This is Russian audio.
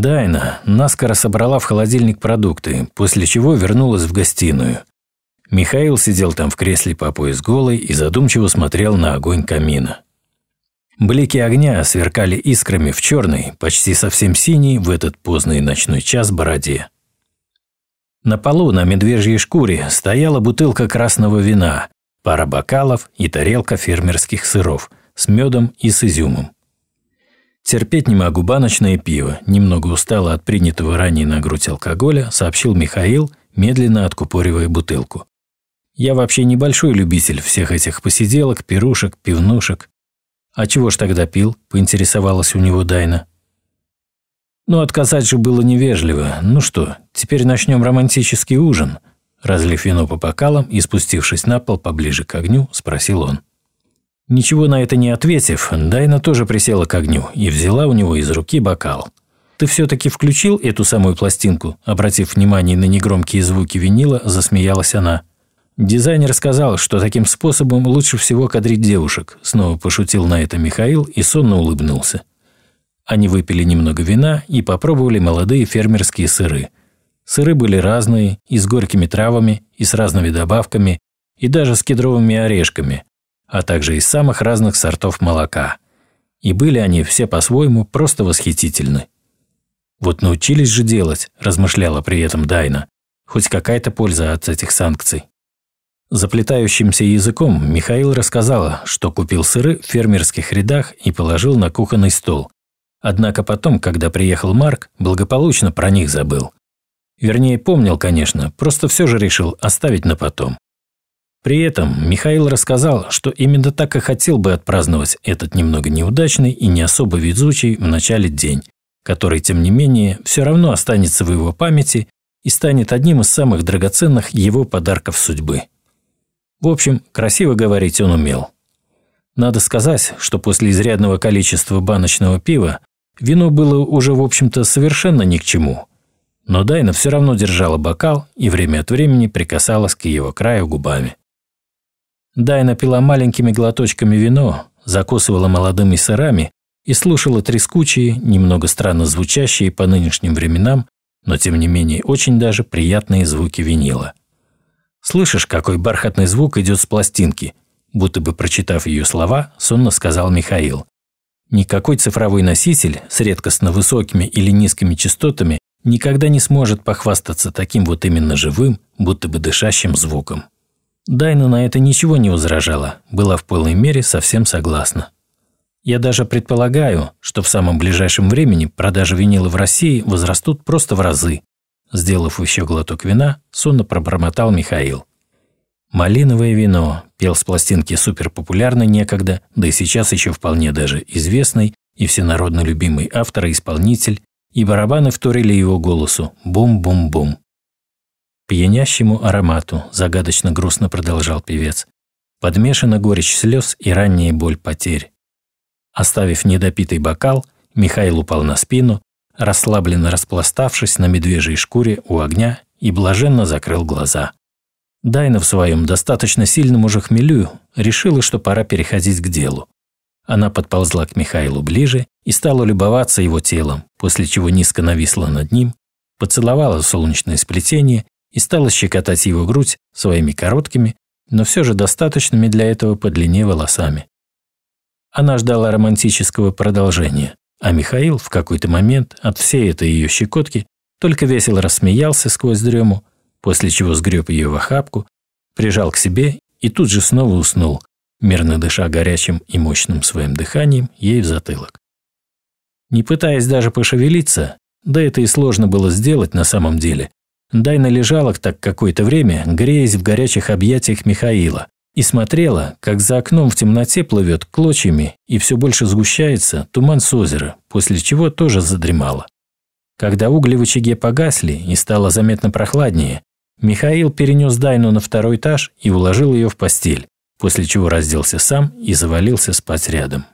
Дайна наскоро собрала в холодильник продукты, после чего вернулась в гостиную. Михаил сидел там в кресле по пояс голый и задумчиво смотрел на огонь камина. Блики огня сверкали искрами в черной, почти совсем синей в этот поздний ночной час бороде. На полу на медвежьей шкуре стояла бутылка красного вина, пара бокалов и тарелка фермерских сыров с медом и с изюмом. «Терпеть не могу баночное пиво», немного устало от принятого ранее на грудь алкоголя, сообщил Михаил, медленно откупоривая бутылку. «Я вообще небольшой любитель всех этих посиделок, пирушек, пивнушек». «А чего ж тогда пил?» – поинтересовалась у него Дайна. Ну, отказать же было невежливо. Ну что, теперь начнем романтический ужин. Разлив вино по бокалам и спустившись на пол поближе к огню, спросил он. Ничего на это не ответив, Дайна тоже присела к огню и взяла у него из руки бокал. «Ты все-таки включил эту самую пластинку?» Обратив внимание на негромкие звуки винила, засмеялась она. Дизайнер сказал, что таким способом лучше всего кадрить девушек. Снова пошутил на это Михаил и сонно улыбнулся. Они выпили немного вина и попробовали молодые фермерские сыры. Сыры были разные, и с горькими травами, и с разными добавками, и даже с кедровыми орешками, а также из самых разных сортов молока. И были они все по-своему просто восхитительны. «Вот научились же делать», – размышляла при этом Дайна. «Хоть какая-то польза от этих санкций». Заплетающимся языком Михаил рассказала, что купил сыры в фермерских рядах и положил на кухонный стол, Однако потом, когда приехал Марк, благополучно про них забыл. Вернее, помнил, конечно, просто все же решил оставить на потом. При этом Михаил рассказал, что именно так и хотел бы отпраздновать этот немного неудачный и не особо везучий в начале день, который, тем не менее, все равно останется в его памяти и станет одним из самых драгоценных его подарков судьбы. В общем, красиво говорить он умел. Надо сказать, что после изрядного количества баночного пива Вино было уже, в общем-то, совершенно ни к чему. Но Дайна все равно держала бокал и время от времени прикасалась к его краю губами. Дайна пила маленькими глоточками вино, закусывала молодыми сырами и слушала трескучие, немного странно звучащие по нынешним временам, но тем не менее очень даже приятные звуки винила. «Слышишь, какой бархатный звук идет с пластинки?» Будто бы прочитав ее слова, сонно сказал Михаил. Никакой цифровой носитель с редкостно высокими или низкими частотами никогда не сможет похвастаться таким вот именно живым, будто бы дышащим звуком. Дайна на это ничего не возражала, была в полной мере совсем согласна. Я даже предполагаю, что в самом ближайшем времени продажи винила в России возрастут просто в разы. Сделав еще глоток вина, сонно пробормотал Михаил. «Малиновое вино», пел с пластинки суперпопулярный некогда, да и сейчас еще вполне даже известный и всенародно любимый автор и исполнитель, и барабаны вторили его голосу «бум-бум-бум». Пьянящему аромату, загадочно грустно продолжал певец, подмешана горечь слез и ранняя боль потерь. Оставив недопитый бокал, Михаил упал на спину, расслабленно распластавшись на медвежьей шкуре у огня и блаженно закрыл глаза. Дайна в своем достаточно сильном уже хмелю решила, что пора переходить к делу. Она подползла к Михаилу ближе и стала любоваться его телом, после чего низко нависла над ним, поцеловала солнечное сплетение и стала щекотать его грудь своими короткими, но все же достаточными для этого по длине волосами. Она ждала романтического продолжения, а Михаил в какой-то момент от всей этой ее щекотки только весело рассмеялся сквозь дрему, после чего сгреб ее в охапку, прижал к себе и тут же снова уснул, мерно дыша горячим и мощным своим дыханием ей в затылок. Не пытаясь даже пошевелиться, да это и сложно было сделать на самом деле, Дайна лежала так какое-то время, греясь в горячих объятиях Михаила, и смотрела, как за окном в темноте плывет клочьями и все больше сгущается туман с озера, после чего тоже задремала. Когда угли в очаге погасли и стало заметно прохладнее, Михаил перенес Дайну на второй этаж и уложил ее в постель, после чего разделся сам и завалился спать рядом.